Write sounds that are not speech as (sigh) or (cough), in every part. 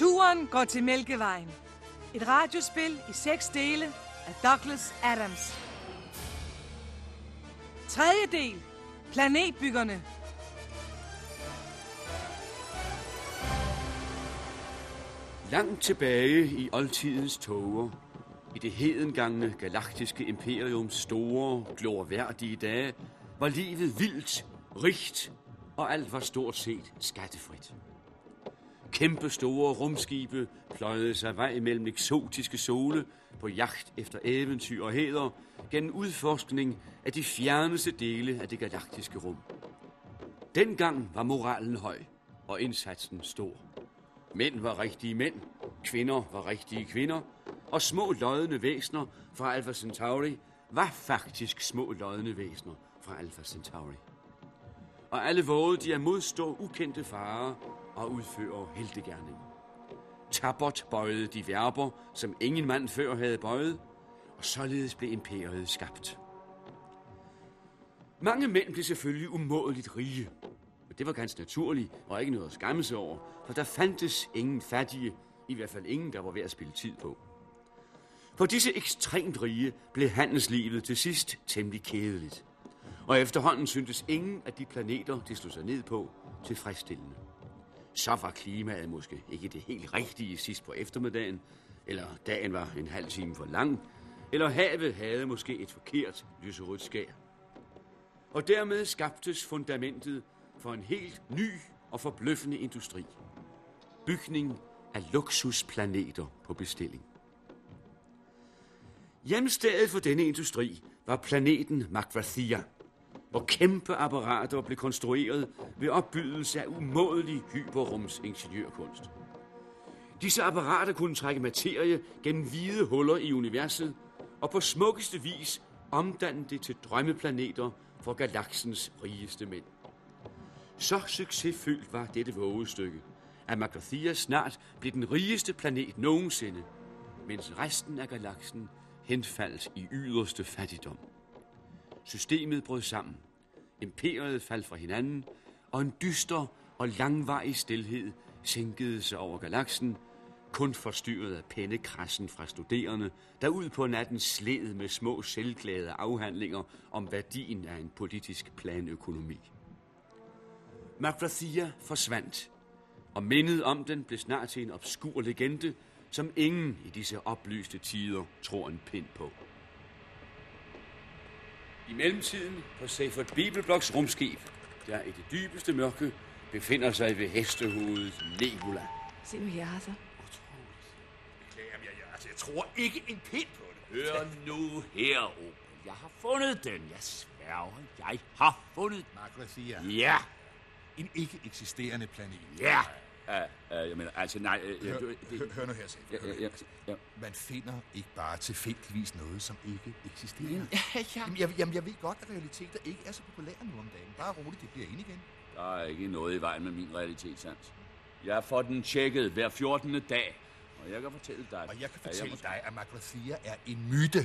Turen går til Mælkevejen. Et radiospil i seks dele af Douglas Adams. Tredje del. Planetbyggerne. Langt tilbage i oldtidens toger, i det hedengangne galaktiske imperiums store, glorværdige dage, var livet vildt, rigt, og alt var stort set skattefrit. Kæmpe store rumskibe pløjede sig vej mellem eksotiske sole på jagt efter eventyr og heder gennem udforskning af de fjerneste dele af det galaktiske rum. Dengang var moralen høj og indsatsen stor. Mænd var rigtige mænd, kvinder var rigtige kvinder, og små lodne væsner fra Alpha Centauri var faktisk små lodne væsner fra Alpha Centauri. Og alle vågede de at modstå ukendte farer og udfører heltegærninger. Tabot bøjede de verber, som ingen mand før havde bøjet, og således blev imperiet skabt. Mange mænd blev selvfølgelig umådeligt rige, men det var ganske naturligt og ikke noget at skamme sig over, for der fandtes ingen fattige, i hvert fald ingen, der var ved at spille tid på. For disse ekstremt rige blev handelslivet til sidst temmelig kedeligt. Og efterhånden syntes ingen af de planeter, de slog sig ned på, tilfredsstillende. Så var klimaet måske ikke det helt rigtige sidst på eftermiddagen, eller dagen var en halv time for lang, eller havet havde måske et forkert lyserødt skær. Og dermed skabtes fundamentet for en helt ny og forbløffende industri. Bygning af luksusplaneter på bestilling. Hjemstedet for denne industri var planeten Magvathia, hvor kæmpe apparater blev konstrueret ved opbydelse af umådelig hyperrumsingeniørkunst. Disse apparater kunne trække materie gennem hvide huller i universet, og på smukkeste vis omdanne det til drømmeplaneter for galaksens rigeste mænd. Så succesfyldt var dette vågestykke, at Magvathia snart blev den rigeste planet nogensinde, mens resten af galaksen henfaldt i yderste fattigdom. Systemet brød sammen. Imperiet faldt fra hinanden, og en dyster og langvarig stilhed sænkede sig over galaksen, kun forstyrret af pennekrassen fra studerende, der ud på natten sled med små selvglade afhandlinger om værdien af en politisk planøkonomi. Magrathia forsvandt, og mindet om den blev snart til en obskur legende, som ingen i disse oplyste tider tror en pind på. I mellemtiden på Seifert Bibelbloks rumskib, der i det dybeste mørke befinder sig ved hestehovedet Nebula. Se nu her, Arthur. Beklager, jeg, jeg, altså, jeg tror ikke en pind på det. Hør nu her, Opel. Jeg har fundet den. Jeg sværger, jeg har fundet den. Ja, En ikke eksisterende planet. ja. Jeg mener, altså, nej. Uh, Hør, jeg, hør, hør nu her, Sef. ja, ja, ja, ja. Man finder ikke bare tilfældigvis noget, som ikke eksisterer. Ja, ja. Jamen, jeg, jamen, jeg ved godt, at realiteter ikke er så populære nu om dagen. Bare roligt, det bliver ind igen. Der er ikke noget i vejen med min realitetssans. Jeg får den tjekket hver 14. dag, og jeg kan fortælle dig... Og jeg kan at fortælle måske- dig, at Magrathia er en myte.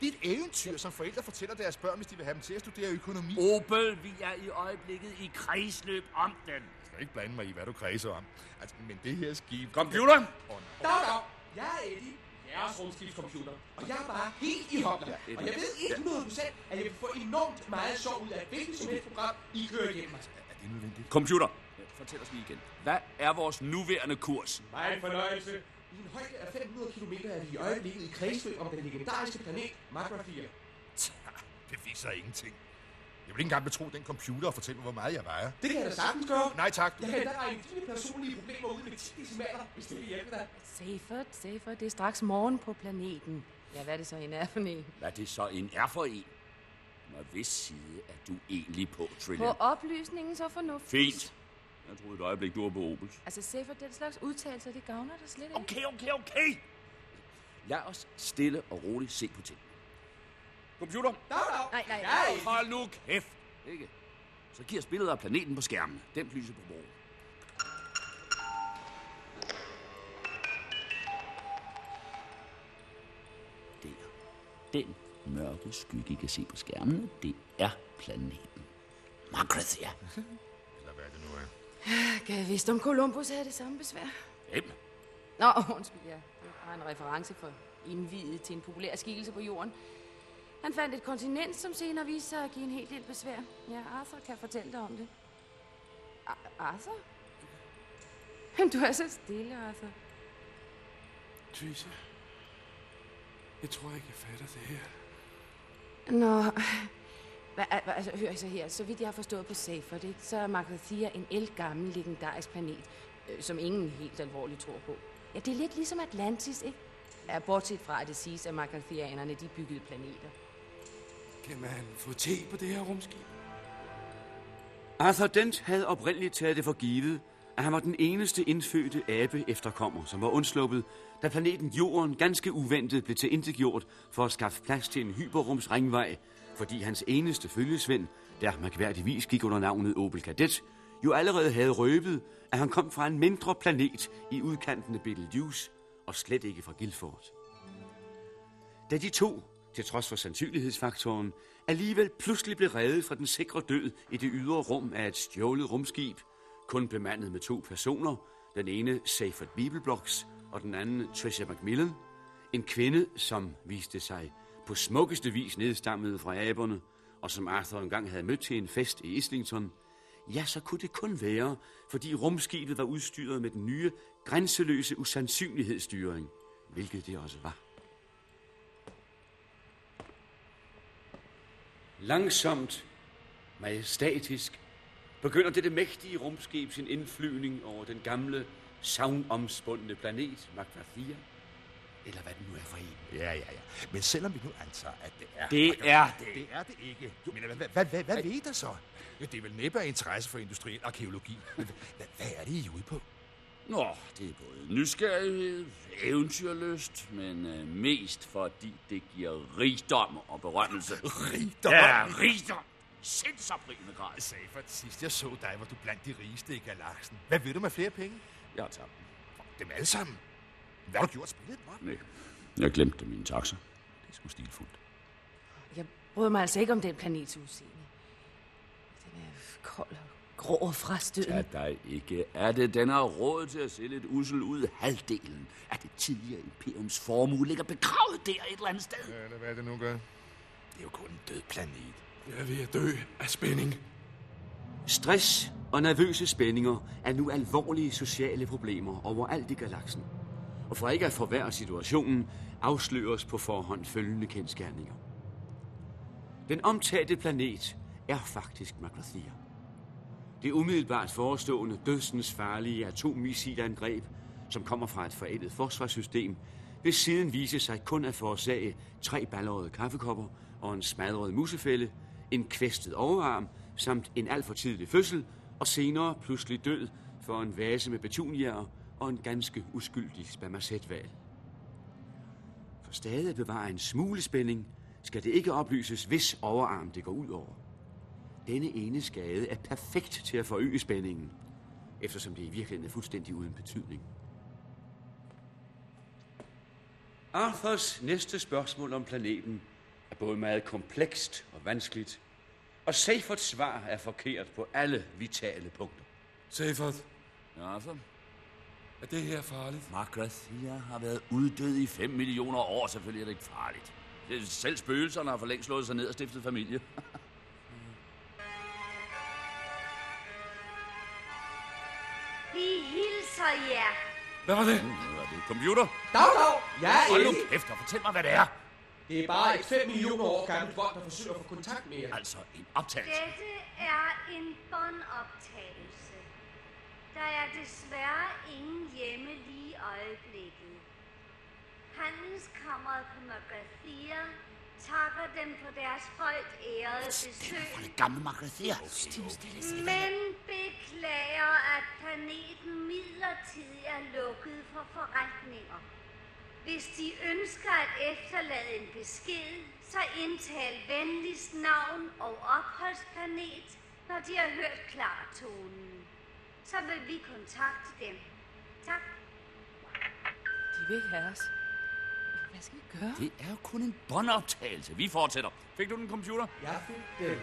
Det er et eventyr, som forældre fortæller deres børn, hvis de vil have dem til at studere økonomi. Jeg Opel, vi er i øjeblikket i kredsløb om den. Skal ikke blande mig i, hvad du kredser om. Altså, men det her skib... Computer! Åh, nej. Dag, dag. Jeg er Eddie, jeres rumskibscomputer. Og jeg er bare helt i hopla. Og jeg ved 100% at jeg vil få enormt meget sjov ud af hvilket som helst program, I kører igennem. Er det nødvendigt? Computer! Fortæl os lige igen. Hvad er vores nuværende kurs? Meget fornøjelse. I en højde af 500 km er vi i øjeblikket i kredsløb om den legendariske planet Magma 4. Det viser ingenting. Jeg vil ikke engang betro den computer og fortælle mig, hvor meget jeg vejer. Det kan jeg da sagtens gøre. Nej tak. Jeg kan endda regne dine personlige problemer ud med 10 decimaler, hvis det vil hjælpe dig. Safert, Safert, det er straks morgen på planeten. Ja, hvad er det så en er for en? Hvad det så en er for en? Og hvis side er du egentlig på, På Trillian? oplysningen så fornuftigt. Fint. Jeg troede et øjeblik, du var på Opels. Altså, Safert, den slags udtalelser, det gavner dig slet ikke. Okay, okay, okay. Lad os stille og roligt se på ting. Computer, Dag, dag. Nej, nej, Jeg Eddie. hold nu kæft. Ikke? Så giver spillet af planeten på skærmen. Den lyser på bordet. Der. Den mørke skygge, I kan se på skærmen, det er planeten. Margrathia. (laughs) Eller hvad det nu er. Kan (sighs) jeg vidste, om Columbus havde det samme besvær? Hvem? Nå, undskyld, ja. Det var en reference for indvidet til en populær skikkelse på jorden. Han fandt et kontinent, som senere viste sig at give en hel del besvær. Ja, Arthur kan fortælle dig om det. Ar- Arthur? Du er så stille, Arthur. Theresa, jeg tror ikke, jeg fatter det her. Nå, hva, hva, altså, hør så her. Så vidt jeg har forstået på Safer, det, så er Margathia en elgammel legendarisk planet, øh, som ingen helt alvorligt tror på. Ja, det er lidt ligesom Atlantis, ikke? Ja, bortset fra, at det siges, at Margathianerne, de byggede planeter. Kan man få te på det her rumskib? Arthur Dent havde oprindeligt taget det for givet, at han var den eneste indfødte abe efterkommer, som var undsluppet, da planeten Jorden ganske uventet blev tilintetgjort for at skaffe plads til en hyperrumsringvej, fordi hans eneste følgesvend, der mærkværdigvis gik under navnet Opel Kadet, jo allerede havde røbet, at han kom fra en mindre planet i udkanten af Betelgeuse, og slet ikke fra Guildford. Da de to, til trods for sandsynlighedsfaktoren, alligevel pludselig blev reddet fra den sikre død i det ydre rum af et stjålet rumskib, kun bemandet med to personer, den ene Seyfert Bibelblocks og den anden Tricia Macmillan, en kvinde, som viste sig på smukkeste vis nedstammede fra aberne, og som Arthur engang havde mødt til en fest i Islington, ja, så kunne det kun være, fordi rumskibet var udstyret med den nye, grænseløse usandsynlighedsstyring, hvilket det også var. Langsomt, majestatisk, begynder dette mægtige rumskib sin indflyvning over den gamle, savnomspundne planet Magvathia. Eller hvad det nu er for en. Ja, ja, ja. Men selvom vi nu antager, at det er... Det er det. Det er det ikke. Jo, men hvad, hvad, hvad, hvad, hvad ved der så? Ja, det er vel næppe af interesse for industriel arkeologi. Men hvad, hvad, hvad er det, I er ude på? Nå, det er både nysgerrighed, eventyrlyst, men øh, mest fordi det giver rigdom og berømmelse. Rigdom? Ja, rigdom! Sindsoprivende grad. Safert, sidst jeg så dig, var du blandt de rigeste i galaksen. Hvad ved du med flere penge? Jeg har tabt dem. Dem alle sammen. Hvad har du gjort? Spillet dem? Nej, jeg glemte min taxa. Det er sgu stilfuldt. Jeg bryder mig altså ikke om den planets udseende. Den er kold og grå og frastødende. Tag dig ikke af det. Den har råd til at se lidt usel ud. Halvdelen af det tidligere imperiums formue ligger begravet der et eller andet sted. Ja, eller hvad er det nu gør? Det er jo kun en død planet. Jeg er ved at dø af spænding. Stress og nervøse spændinger er nu alvorlige sociale problemer overalt i galaksen. Og for ikke at forværre situationen, afsløres på forhånd følgende kendskærninger. Den omtalte planet er faktisk Maglathia. Det umiddelbart forestående dødsens farlige atommissilangreb, som kommer fra et forældet forsvarssystem, vil siden vise sig kun at forårsage tre ballerede kaffekopper og en smadret musefælde, en kvæstet overarm samt en alt for tidlig fødsel, og senere pludselig død for en vase med petunier og en ganske uskyldig spermacetval. For stadig at bevare en smule spænding, skal det ikke oplyses, hvis overarm det går ud over. Denne ene skade er perfekt til at forøge spændingen, eftersom det i virkeligheden er fuldstændig uden betydning. Arthurs næste spørgsmål om planeten er både meget komplekst og vanskeligt, og Seyfords svar er forkert på alle vitale punkter. Seyfert, Ja, så. er det her farligt? Margrathia har været uddød i 5 millioner år. Selvfølgelig er det ikke farligt. Det er selv spøgelserne har for længst slået sig ned og stiftet familie. (laughs) jer. Hvad var det? Nu er det computer. Dag, dag! Jeg er Hold nu kæft og fortæl mig, hvad det er. Det er bare et 5 millioner år gammelt bånd, der forsøger at få kontakt med jer. Altså en optagelse. Dette er en båndoptagelse. Der er desværre ingen hjemme lige i øjeblikket. Handelskammeret på Magathia takker dem for deres højt ærede besøg, For det gamle Margrathia. men beklager, at planeten midlertidigt er lukket for forretninger. Hvis de ønsker at efterlade en besked, så indtal venligst navn og opholdsplanet, når de har hørt klartonen. Så vil vi kontakte dem. Tak. De vil ikke have os. Hvad skal vi gøre? Det er jo kun en båndoptagelse. Vi fortsætter. Fik du den computer? Jeg fik den.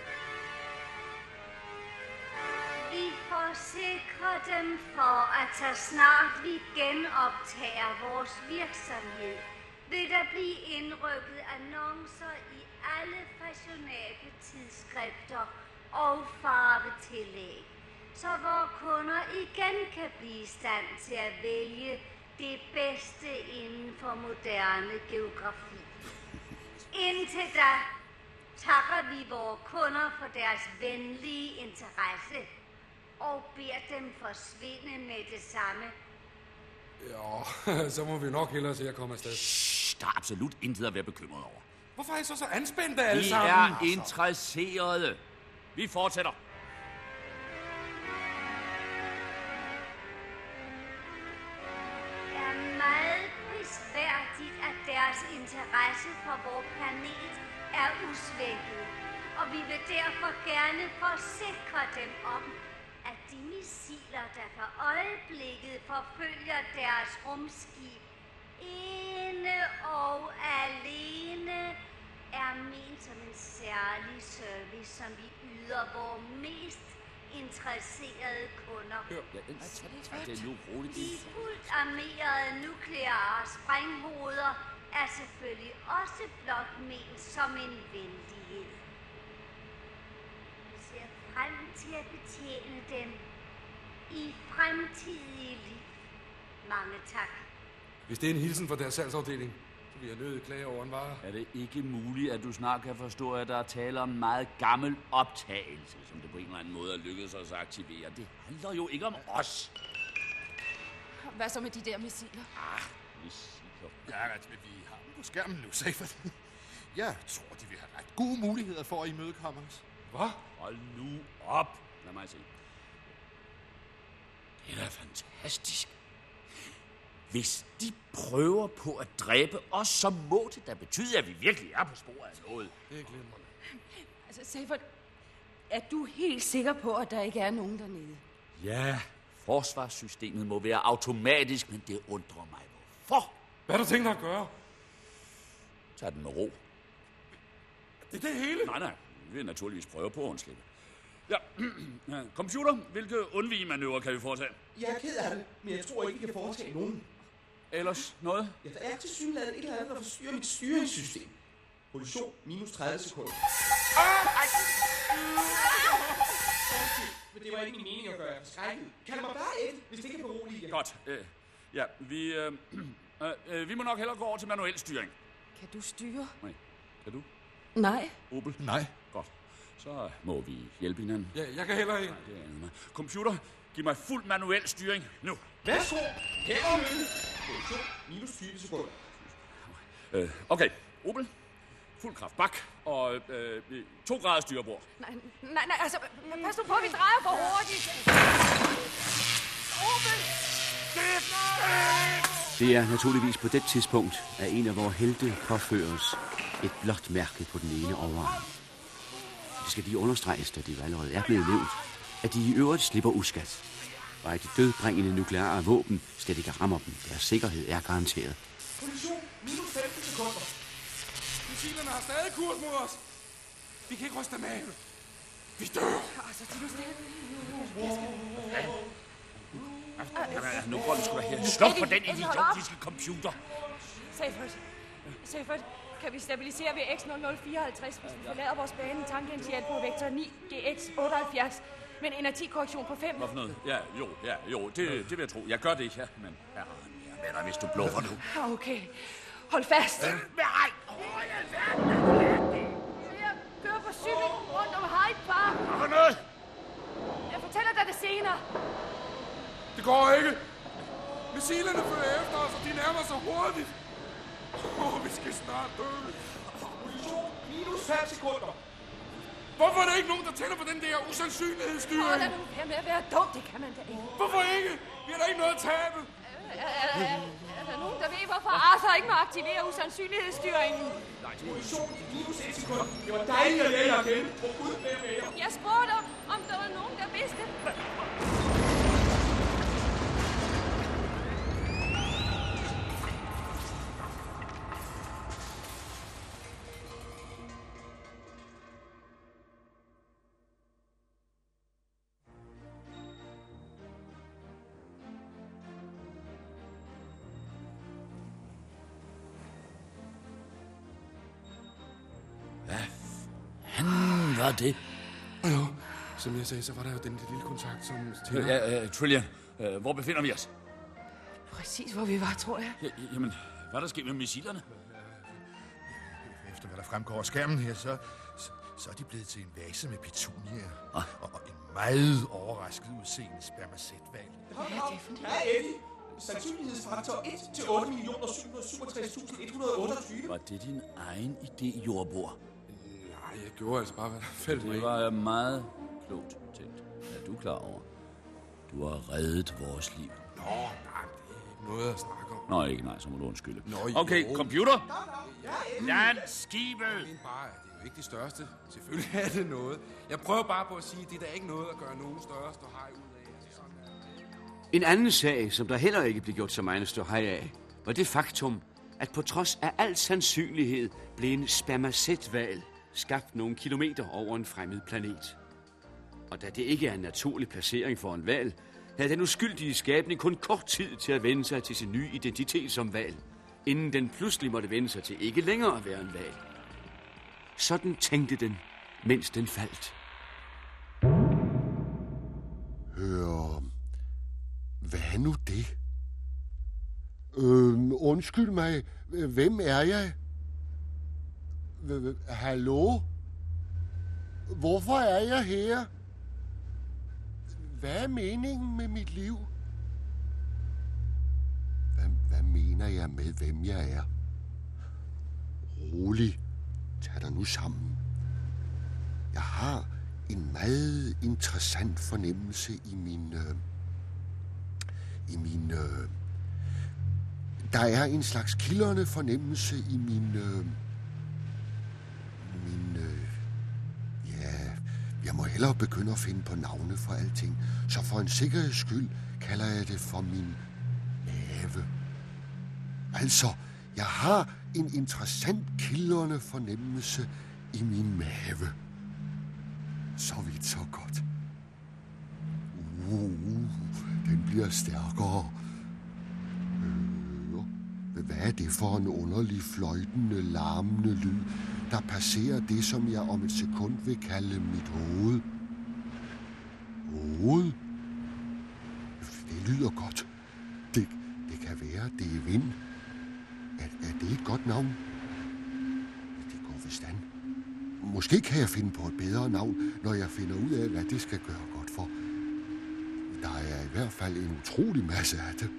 Vi får forsikre dem for, at så snart vi genoptager vores virksomhed, vil der blive indrykket annoncer i alle fashionable tidsskrifter og farvetillæg, så vores kunder igen kan blive i stand til at vælge det bedste inden for moderne geografi. Indtil da takker vi vores kunder for deres venlige interesse og beder dem forsvinde med det samme. Ja, (laughs) så må vi nok hellere se at komme afsted. Shh, der er absolut intet at være bekymret over. Hvorfor er I så så anspændte alle Vi sammen? er interesserede. Vi fortsætter. Interesse for vores planet er usvækket. Og vi vil derfor gerne forsikre dem om, at de missiler, der for øjeblikket forfølger deres rumskib, ene og alene er ment som en særlig service, som vi yder vores mest interesserede kunder. Ja, tag det nu roligt. De fuldt armerede nukleare sprænghoveder er selvfølgelig også blot ment som en venlighed. Vi ser frem til at betjene dem i fremtidige liv. Mange tak. Hvis det er en hilsen fra deres salgsafdeling, så vil jeg nødt klage over en vare. Er det ikke muligt, at du snart kan forstå, at der er tale om en meget gammel optagelse, som det på en eller anden måde er lykkedes os at aktivere? Det handler jo ikke om os. Hvad så med de der missiler? Missiler. Ja, altså, vi på skærmen nu, Seifert. Jeg tror, de vil have ret gode muligheder for at imødekomme os. Hvad? Hold nu op. Lad mig se. Det er da fantastisk. Hvis de prøver på at dræbe os, så må det da betyde, at vi virkelig er på sporet af noget. Det er glimrende. Altså, Seifert, er du helt sikker på, at der ikke er nogen dernede? Ja, forsvarssystemet må være automatisk, men det undrer mig. Hvorfor? Hvad har du tænkt dig at gøre? Tag den med ro. Det er det hele. Nej, nej. Vi vil naturligvis prøve på at undslippe. (clears throat) Ja, computer, hvilke undvigemanøvrer kan vi foretage? Jeg er ked af det, men jeg tror ikke, vi kan foretage nogen. Ellers noget? Ja, der er til synligheden et eller andet, der forstyrrer mit styringssystem. Position minus 30 sekunder. Undskyld, Men det var ikke min mening at gøre jer forskrækket. Kald mig bare Ed, hvis det kan berolige jer. Godt. Øh, ja, vi, øh, (clears throat) øh, øh, vi må nok hellere gå over til manuel styring. Kan du styre? Nej, kan du? Nej. Opel? Nej. Godt. Så må vi hjælpe hinanden. Ja, jeg kan heller ikke. Nej, det er mig. Computer, giv mig fuld manuel styring nu. Værsgo, her er. Position minus 20 sekunder. Øh, okay, Opel, fuld kraft bak og øh, to grader styrbord. Nej, nej, nej, altså, pas nu på, vi drejer for hurtigt. Opel! Det er naturligvis på det tidspunkt, at en af vores helte påføres et blåt mærke på den ene overarm. Det skal lige understreges, da det jo allerede er blevet nævnt, at de i øvrigt slipper uskat, og at de dødbringende nukleare våben slet ikke rammer dem. Deres sikkerhed er garanteret. Position minus 15 sekunder. Missilerne har stadig kurs mod os. Vi kan ikke ryste dem af. Vi dør. Altså, de nu stille. Ja, nu går vi sgu da her. Sluk på den hold idiotiske computer. Seifert, Seifert, kan vi stabilisere ved X0054, hvis vi forlader vores bane tangentielt på vektor 9 GX 78 med en inertikorrektion på 5? Hvad for noget? Ja, jo, ja, jo, det, det vil jeg tro. Jeg gør det, ja, men jeg har mere med dig, hvis du bluffer nu. Okay, hold fast. Nej! Jeg kører på cykel rundt om Hyde Park. Hvad for noget? Jeg fortæller dig det senere. Det går ikke. Missilerne følger efter os, og de nærmer sig hurtigt. Åh, oh, vi skal snart dø. Position minus 5 sekunder. Hvorfor er der ikke nogen, der tænder på den der Åh, usandsynlighedsstyring? lad nu være med at være dum. Det kan man da ikke. Hvorfor ikke? Vi har da ikke noget at tabe. Er, er, er, er der nogen, der ved, hvorfor Arthur ikke må aktivere usandsynlighedsstyringen? Position minus 1 sekund. Det var dejligt at lære jer. Jeg spurgte, om der var nogen, der vidste. Det? Jo, som jeg sagde, så var der jo den lille kontakt, som... Tina... Ja, uh, Trillian, uh, hvor befinder vi os? Præcis, hvor vi var, tror jeg. Ja, jamen, hvad er der sket med missilerne? Efter hvad der fremgår af skærmen her, så, så, så er de blevet til en vase med petunier. Ah. Og, og en meget overrasket udseende spermacetval. Hold op. Ja, Eddie. Sandsynlighedsfaktor 1 til 8.767.128. Var det din egen idé, jordbord? Gjorde altså bare, hvad der faldt Det var meget klogt tænkt. Er du klar over? Du har reddet vores liv. Nå, nej, det er ikke noget at snakke om. Nå, ikke nej, så må du undskylde. Nå, okay, jo. computer. Land skibet. Jeg mener bare, at det er jo ikke det største. Selvfølgelig er det noget. Jeg prøver bare på at sige, at det er da ikke noget at gøre nogen større ståhej ud af. Altså, sådan er det. En anden sag, som der heller ikke blev gjort så meget ståhej af, var det faktum, at på trods af al sandsynlighed blev en spermacetval skabt nogle kilometer over en fremmed planet. Og da det ikke er en naturlig placering for en val, havde den uskyldige skabning kun kort tid til at vende sig til sin nye identitet som val, inden den pludselig måtte vende sig til ikke længere at være en val. Sådan tænkte den, mens den faldt. Hør, hvad er nu det? Øh, undskyld mig, hvem er jeg? Hallo? Hvorfor er jeg her? Hvad er meningen med mit liv? Hvad, hvad mener jeg med, hvem jeg er? Rolig. Tag dig nu sammen. Jeg har en meget interessant fornemmelse i min... Øh, I min... Øh, der er en slags kilderne fornemmelse i min... Øh, jeg må hellere begynde at finde på navne for alting. Så for en sikkerheds skyld kalder jeg det for min mave. Altså, jeg har en interessant kilderne fornemmelse i min mave. Så vidt, så godt. Uh, den bliver stærkere. Hvad er det for en underlig fløjtende, larmende lyd, der passerer det, som jeg om et sekund vil kalde mit hoved? Hoved? Det lyder godt. Det, det kan være, det er vind. Er, er det et godt navn? Det går vist an. Måske kan jeg finde på et bedre navn, når jeg finder ud af, hvad det skal gøre godt for. Der er i hvert fald en utrolig masse af det.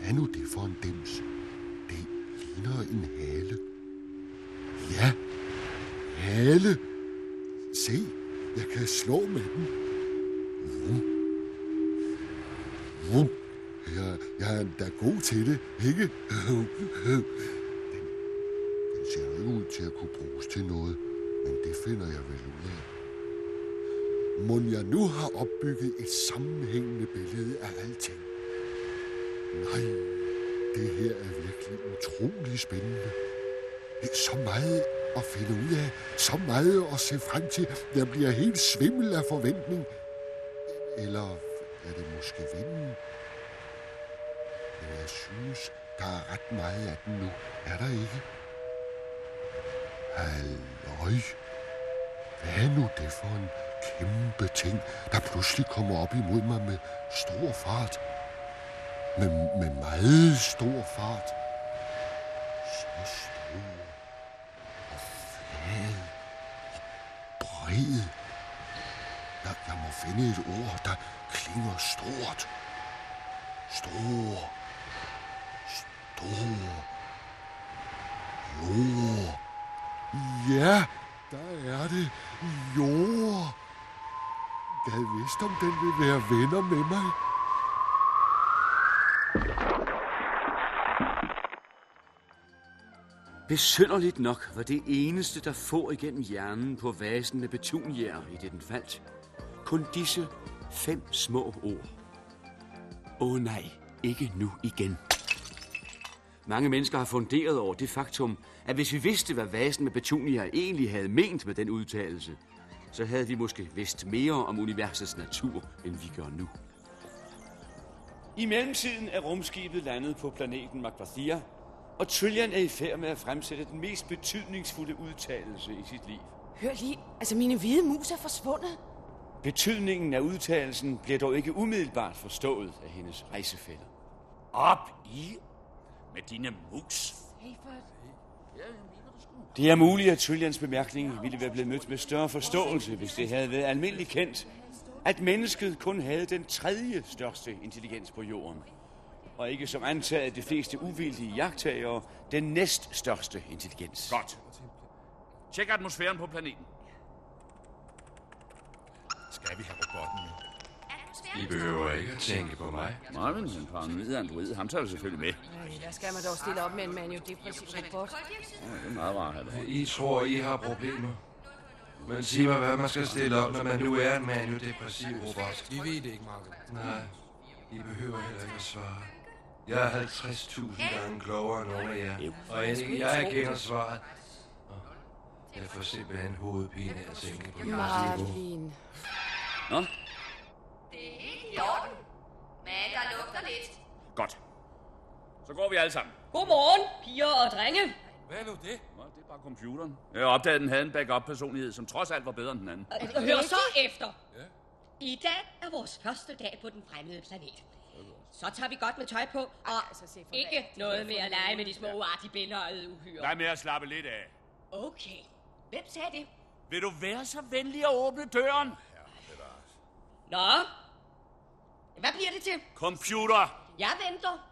Hvad er nu det for en dims? Det ligner en hale. Ja, hale. Se, jeg kan slå med den. Vum. Vum. Jeg, jeg er da god til det, ikke? Den, den ser jo ikke ud til at kunne bruges til noget, men det finder jeg vel ud af. Må jeg nu har opbygget et sammenhængende billede af alting? Nej, det her er virkelig utrolig spændende. Så meget at finde ud af, så meget at se frem til. Jeg bliver helt svimmel af forventning. Eller er det måske vinden? Men jeg synes, der er ret meget af den nu. Er der ikke? Halløj. Hvad er nu det for en kæmpe ting, der pludselig kommer op imod mig med stor fart? Med, med meget stor fart. Så stor og flad og bred. Jeg, jeg må finde et ord, der klinger stort. Stor. Stor. Jord. Ja, der er det. Jord. Jeg vidste, om den vil være venner med mig. Besynderligt nok var det eneste, der får igennem hjernen på vasen med petunier i det den faldt. Kun disse fem små ord. Åh oh, nej, ikke nu igen. Mange mennesker har funderet over det faktum, at hvis vi vidste, hvad vasen med petunier egentlig havde ment med den udtalelse, så havde vi måske vidst mere om universets natur, end vi gør nu. I mellemtiden er rumskibet landet på planeten Magvathia, Og Trillian er i færd med at fremsætte den mest betydningsfulde udtalelse i sit liv. Hør lige, altså mine hvide mus er forsvundet. Betydningen af udtalelsen bliver dog ikke umiddelbart forstået af hendes rejsefælder. Op i med dine mus. Det er muligt, at Trillians bemærkning ville være blevet mødt med større forståelse, hvis det havde været almindeligt kendt, at mennesket kun havde den tredje største intelligens på jorden, og ikke som antaget de fleste uvildige jagttagere, den næststørste intelligens. Godt. Tjek atmosfæren på planeten. Skal vi have robotten med? I behøver ikke at tænke på mig. Nej, men en paranoid android, ham tager du selvfølgelig med. Ej, der skal man dog stille op med en manio-depressiv robot. Ja, det er meget rart at have. I tror, I har problemer. Men sig mig, hvad man skal stille op, når man nu er en maniodepressiv robot. Vi ved det ikke, Margaret. Nej, I behøver heller ikke at svare. Jeg er 50.000 gange klogere end nogen af jer. Og end ikke jeg kender svaret. Jeg får simpelthen hovedpine af at tænke på jeres niveau. Marvin. Nå, Det er helt i orden. Men der lugter lidt. godt. Så går vi alle sammen. Godmorgen, piger og drenge. Hvad er nu det? Det bare computeren. Jeg opdagede, at den havde en backup-personlighed, som trods alt var bedre end den anden. Og hør så efter. I dag er vores første dag på den fremmede planet. Så tager vi godt med tøj på, og altså, se for ikke noget med at lege med de små uartige billeder uhyre. Lad med at slappe lidt af. Okay. Hvem sagde det? Vil du være så venlig at åbne døren? Nå? Hvad bliver det til? Computer! Jeg venter.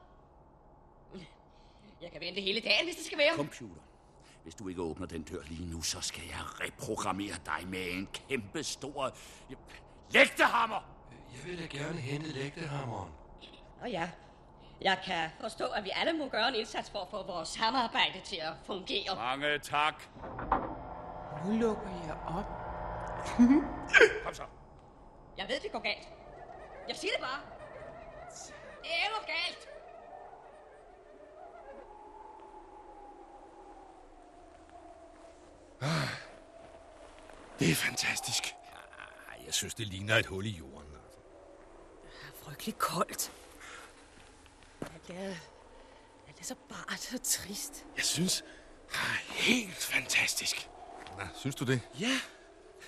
Jeg kan vente hele dagen, hvis det skal være. Computer. Hvis du ikke åbner den dør lige nu, så skal jeg reprogrammere dig med en kæmpe stor lægtehammer. Jeg vil da gerne hente lægtehammeren. Nå ja. Jeg kan forstå, at vi alle må gøre en indsats for at få vores samarbejde til at fungere. Mange tak. Nu lukker jeg op. (laughs) Kom så. Jeg ved, det går galt. Jeg siger det bare. Det er galt. Det er fantastisk. Ej, jeg synes, det ligner et hul i jorden. Altså. Frygtelig koldt. Alt er, alt er så bart og trist. Jeg synes, ah, helt fantastisk. Nå, synes du det? Ja.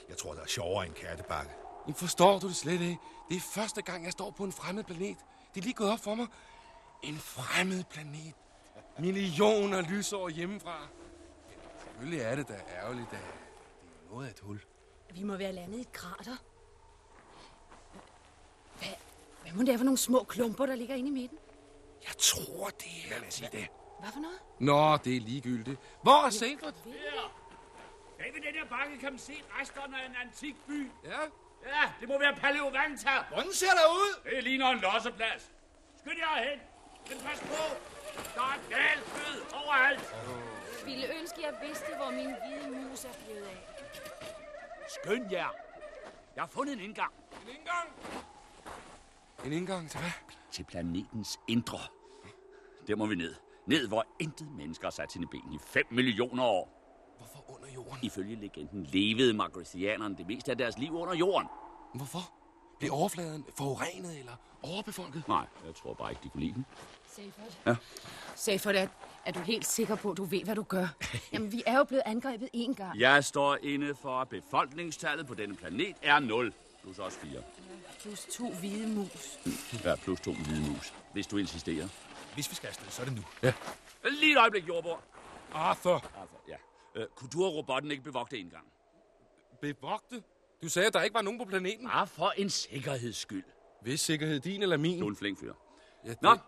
Jeg tror, der er sjovere end kærtebakke. Men forstår du det slet ikke? Det er første gang, jeg står på en fremmed planet. Det er lige gået op for mig. En fremmed planet. Millioner lysår hjemmefra. Selvfølgelig er det da ærgerligt, at det er noget af et hul. Vi må være landet i et krater. Hvad, hvad må det være for nogle små klumper, der ligger inde i midten? Jeg tror, det er... Lad mig sige det. Hvad for noget? Nå, det er ligegyldigt. Hvor er Seyfert? Bag ved den her bakke kan man se resterne af en antik by. Ja. Ja, det må være Paleovanta. Hvordan ser der ud? Det ligner en losseplads. Skynd jer hen. Men pas på. Der er galfød overalt. Ville ønske, jeg vidste, hvor min hvide mus er blevet af. Skynd jer. Jeg har fundet en indgang En indgang. En indgang til hvad? til planetens indre. Der må vi ned. Ned, hvor intet mennesker har sat sine ben i 5 millioner år. Hvorfor under jorden? Ifølge legenden levede margresianerne det meste af deres liv under jorden. Hvorfor? Blev overfladen forurenet eller overbefolket? Nej, jeg tror bare ikke, de kunne lide den. Seyfert? Ja. Seyfert, er, er du helt sikker på, at du ved, hvad du gør? (laughs) Jamen, vi er jo blevet angrebet én gang. Jeg står inde for, at befolkningstallet på denne planet er 0. Plus også 4. Plus to hvide mus. Ja, plus to hvide mus. Hvis du insisterer. Hvis vi skal afsted, så er det nu. Ja. Lige et øjeblik, jordbord. Arthur. Altså, ja. Øh, kunne du og robotten ikke bevogte indgang? Bevogte? Du sagde, at der ikke var nogen på planeten. Bare for en sikkerheds skyld. Hvis sikkerhed din eller min? Du er en flink fyr. Ja, det... Nå,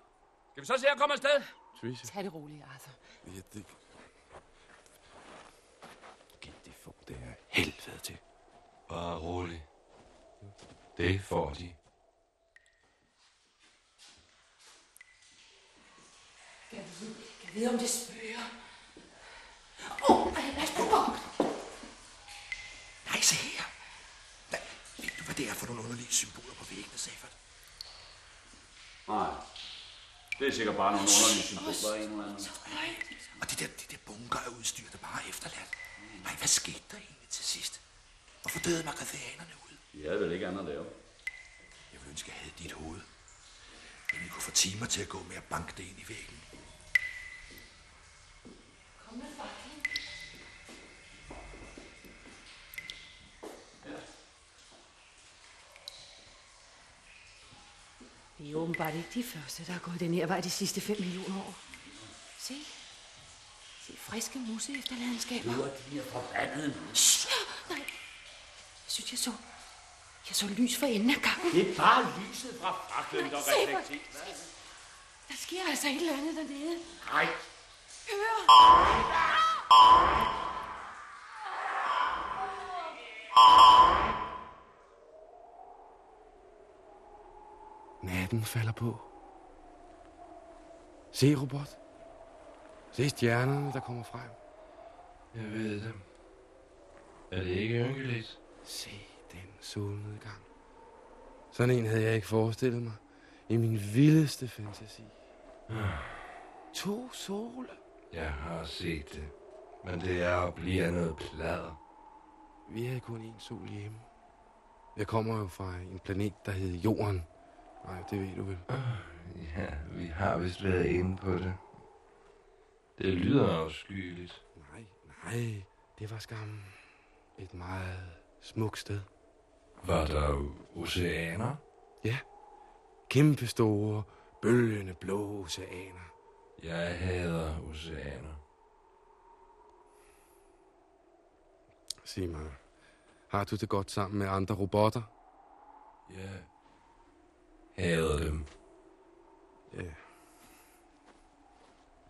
skal vi så se at komme afsted? Tricia. Tag det roligt, Arthur. Ja, det... Kan det få det her helvede til? Bare rolig. Det får de. Jeg ved, om det spøger. Åh, oh, lad os prøve. Nej, se her. Hvad, ved du, hvad det er for nogle underlige symboler på væggene, Seyfert? Nej. Det er sikkert bare nogle underlige symboler en eller anden. Og de der, de der bunker af udstyr, der bare er efterladt. Nej, hvad skete der egentlig til sidst? Hvorfor døde magadhianerne ud? De havde vel ikke andet at lave. Jeg ville ønske, jeg havde dit hoved. Men vi kunne få timer til at gå med at banke det ind i væggen. Vi er åbenbart ikke de første, der har gået den her vej de sidste 5 millioner år. Se. Se friske mose efterladenskaber. Nu er de her forbandede Shh, nej. Jeg synes, jeg så... Jeg så lys for enden af gangen. Det er bare lyset fra faklen, der reflekterer. Der sker altså et eller andet dernede. Nej. Hør! Natten falder på. Se, robot. Se stjernerne, der kommer frem. Jeg ved det. Er det ikke ynkeligt? Se den solnedgang. Sådan en havde jeg ikke forestillet mig. I min vildeste fantasi. To sole. Jeg har set det. Men det er og bliver noget plader. Vi havde kun én sol hjemme. Jeg kommer jo fra en planet, der hedder Jorden. Nej, det ved du vel. Ja, vi har vist været inde på det. Det lyder afskyeligt. Nej, nej. Det var skam et meget smukt sted. Var der oceaner? Ja. Kæmpe store, bølgende blå oceaner. Jeg hader oceaner. Sig mig, har du det godt sammen med andre robotter? Jeg hader dem. Ja.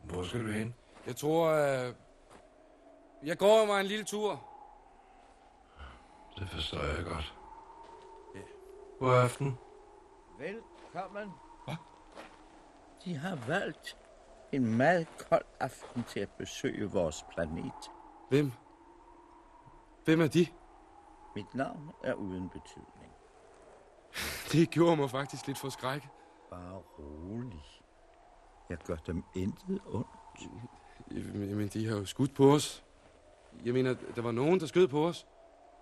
Hvor skal du hen? Jeg tror, at... Jeg går mig en lille tur. Det forstår jeg godt. God aften. Velkommen. Hvad? De har valgt en meget kold aften til at besøge vores planet. Hvem? Hvem er de? Mit navn er uden betydning. Det gjorde mig faktisk lidt for skræk. Bare rolig. Jeg gør dem intet ondt. Jamen, de har jo skudt på os. Jeg mener, der var nogen, der skød på os.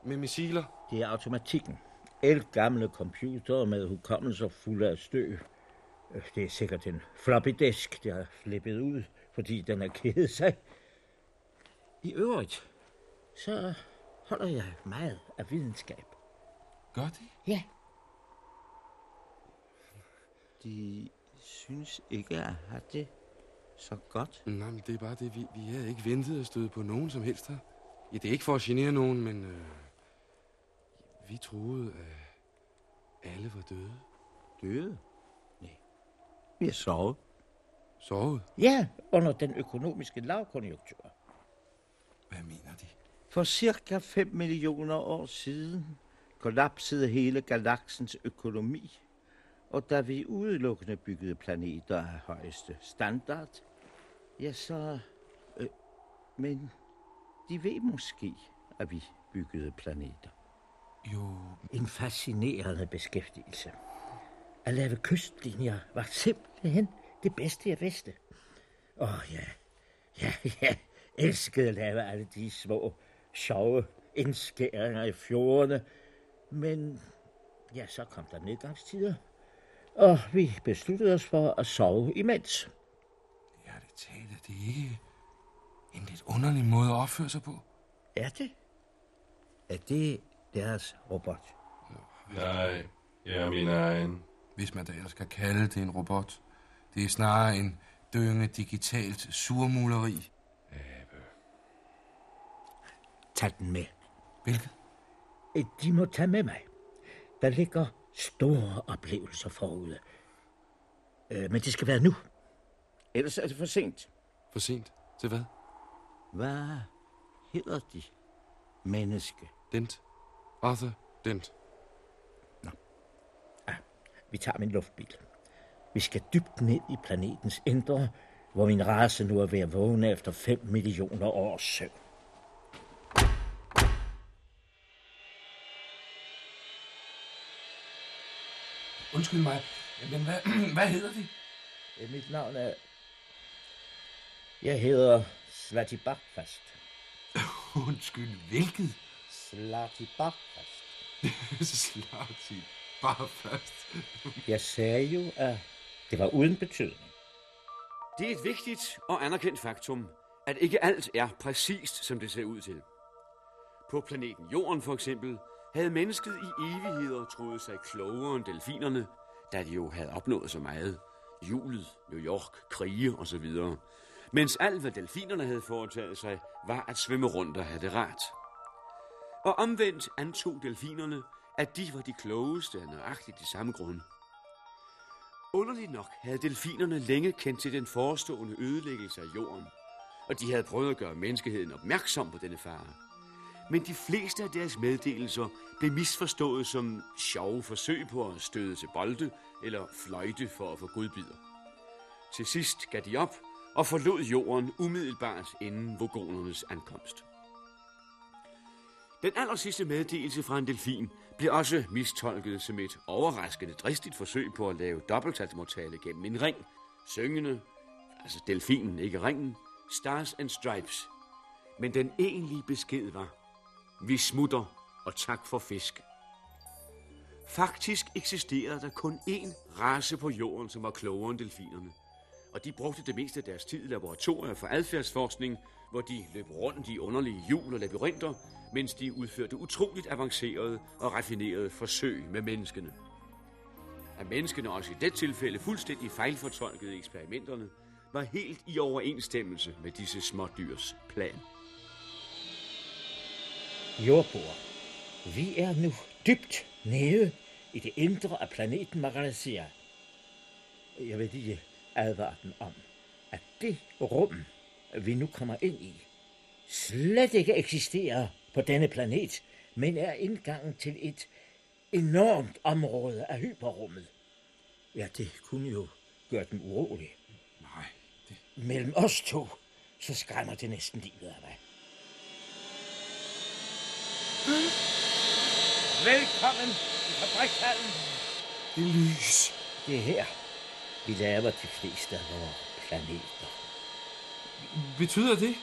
Med missiler. Det er automatikken. El gamle computer med hukommelser fulde af støv. Øh, Det er sikkert en floppy disk, der har flippet ud, fordi den er ked sig. I øvrigt, så holder jeg meget af videnskab. Gør de? Ja. De synes ikke at have det så godt. Nej, men det er bare det, vi, vi havde ikke ventet at støde på nogen som helst her. Ja, det er ikke for at genere nogen, men øh, vi troede, at alle var døde. Døde? Nej. Vi har sovet. Sovet? Ja, under den økonomiske lavkonjunktur. Hvad mener de? For cirka 5 millioner år siden kollapsede hele galaksens økonomi. Og da vi udelukkende byggede planeter af højeste standard, ja så... Øh, men de ved måske, at vi byggede planeter. Jo. En fascinerende beskæftigelse. At lave kystlinjer var simpelthen det bedste, jeg vidste. Åh oh, ja, ja, ja, elskede at lave alle de små, sjove indskæringer i fjordene. Men ja, så kom der nedgangstider, og vi besluttede os for at sove imens. Ja, det taler det er ikke en lidt underlig måde at opføre sig på. Er det? Er det deres robot? Nej, jeg er min egen. Hvis man da ellers kan kalde det en robot. Det er snarere en dynge digitalt surmuleri. Tag den med. Hvilket? Eh, De må tage med mig. Der ligger store oplevelser forude. Øh, men det skal være nu. Ellers er det for sent. For sent? Til hvad? Hvad hedder de? Menneske. Dent. Arthur Dent. Vi tager min luftbil. Vi skal dybt ned i planetens indre, hvor min race nu er ved at vågne efter 5 millioner års søvn. Undskyld mig, men hvad, (clears throat) hvad hedder de? Øh, Mit navn er... Jeg hedder Slati Bakfast. (laughs) Undskyld, hvilket? Slati Bakfast. Slati. Bare først. Jeg sagde jo, at det var uden betydning. Det er et vigtigt og anerkendt faktum, at ikke alt er præcist, som det ser ud til. På planeten Jorden for eksempel havde mennesket i evigheder troet sig klogere end delfinerne, da de jo havde opnået så meget. Julet, New York, krige osv. Mens alt, hvad delfinerne havde foretaget sig, var at svømme rundt og have det rart. Og omvendt antog delfinerne, at de var de klogeste af nøjagtigt de samme grunde. Underligt nok havde delfinerne længe kendt til den forestående ødelæggelse af jorden, og de havde prøvet at gøre menneskeheden opmærksom på denne fare. Men de fleste af deres meddelelser blev misforstået som sjove forsøg på at støde til bolde eller fløjte for at få godbidder. Til sidst gav de op og forlod jorden umiddelbart inden vogonernes ankomst. Den aller sidste meddelelse fra en delfin blev også mistolket som et overraskende dristigt forsøg på at lave dobbelttalsmortale gennem en ring. Syngende, altså delfinen, ikke ringen, Stars and Stripes. Men den egentlige besked var, vi smutter og tak for fisk. Faktisk eksisterede der kun én race på jorden, som var klogere end delfinerne. Og de brugte det meste af deres tid i laboratorier for adfærdsforskning, hvor de løb rundt i underlige hjul og labyrinter, mens de udførte utroligt avancerede og raffinerede forsøg med menneskene. At menneskene også i det tilfælde fuldstændig fejlfortolkede eksperimenterne, var helt i overensstemmelse med disse smådyrs plan. Jordbord, vi er nu dybt nede i det indre af planeten Magalazia. Jeg vil lige advare den om, at det rum, vi nu kommer ind i, slet ikke eksisterer på denne planet, men er indgangen til et enormt område af hyperrummet. Ja, det kunne jo gøre dem urolige. Nej, det... Mellem os to, så skræmmer det næsten livet af mig. Velkommen i fabrikshallen. Det er lys. Det er her, vi laver de fleste af vores planeter. Betyder det,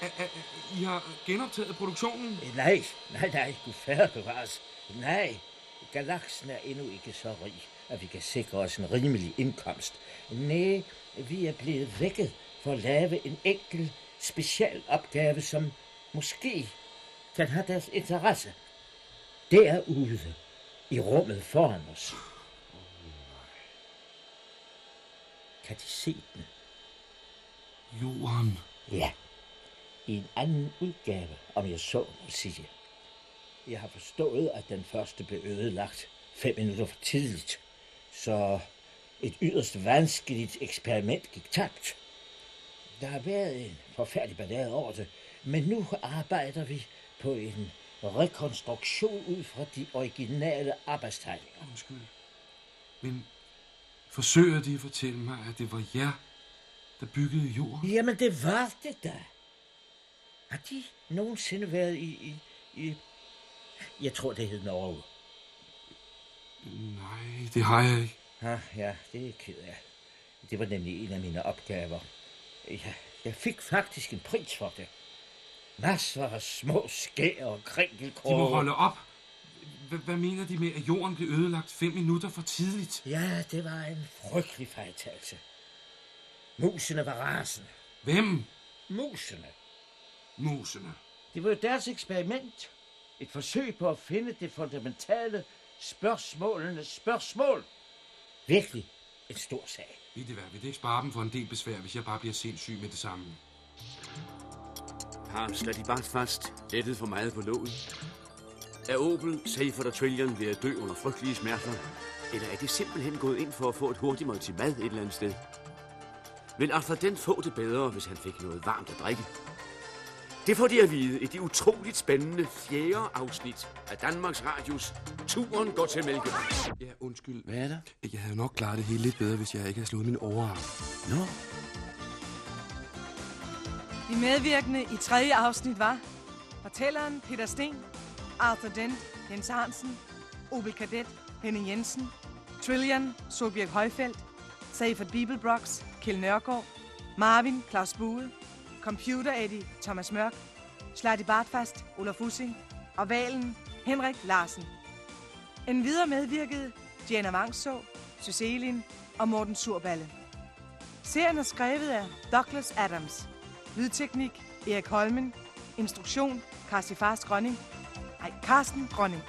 at, at, at I har genoptaget produktionen? Nej, nej, nej, du færre bevares. Nej, galaksen er endnu ikke så rig, at vi kan sikre os en rimelig indkomst. Nej, vi er blevet vækket for at lave en enkel special opgave, som måske kan have deres interesse. Derude, i rummet foran os. Kan de se den? Jorden. Ja, i en anden udgave, om jeg så må sige. Jeg har forstået, at den første blev ødelagt fem minutter for tidligt, så et yderst vanskeligt eksperiment gik tabt. Der har været en forfærdelig ballade over det, men nu arbejder vi på en rekonstruktion ud fra de originale arbejdstegninger. Undskyld. Men forsøger de at fortælle mig, at det var jer, der byggede jorden? Jamen, det var det da. Har de nogensinde været i... i, i jeg tror, det hed Norge. Nej, det har jeg ikke. Ja, ja, det er ked af. Det var nemlig en af mine opgaver. Jeg, jeg fik faktisk en pris for det. Masser af små skær og krinkelkroge. De må holde op. Hvad mener de med, at jorden blev ødelagt fem minutter for tidligt? Ja, det var en frygtelig fejltagelse. Musene var rasende. Hvem? Musene. Musene. Det var jo deres eksperiment. Et forsøg på at finde det fundamentale spørgsmålenes spørgsmål. Virkelig en stor sag. Ved det hvad, vil det ikke spare dem for en del besvær, hvis jeg bare bliver sindssyg med det samme? Har slet bare fast lettet for meget på låget? Er Opel, Safer og Trillion ved at dø under frygtelige smerter? Eller er de simpelthen gået ind for at få et hurtigt måltid mad et eller andet sted? Vil Arthur den få det bedre, hvis han fik noget varmt at drikke? Det får de at vide i det utroligt spændende fjerde afsnit af Danmarks Radios Turen går til Mælke. Ja, undskyld. Hvad er der? Jeg havde nok klaret det hele lidt bedre, hvis jeg ikke havde slået min overarm. Nå. De medvirkende i tredje afsnit var fortælleren Peter Sten, Arthur Dent, Jens Hansen, Opel Kadet, Henning Jensen, Trillian, Solbjerg Højfeldt, Seifert Bibelbrox, Kjell Nørgaard, Marvin, Claus Bue, Computer Eddie, Thomas Mørk, Slatti Bartfast, Olaf Ussing og Valen, Henrik Larsen. En videre medvirkede Diana Vangså, Cecilien og Morten Surballe. Serien er skrevet af Douglas Adams. Lydteknik, Erik Holmen. Instruktion, Karsten Fars Grønning. Nej, Karsten Grønning.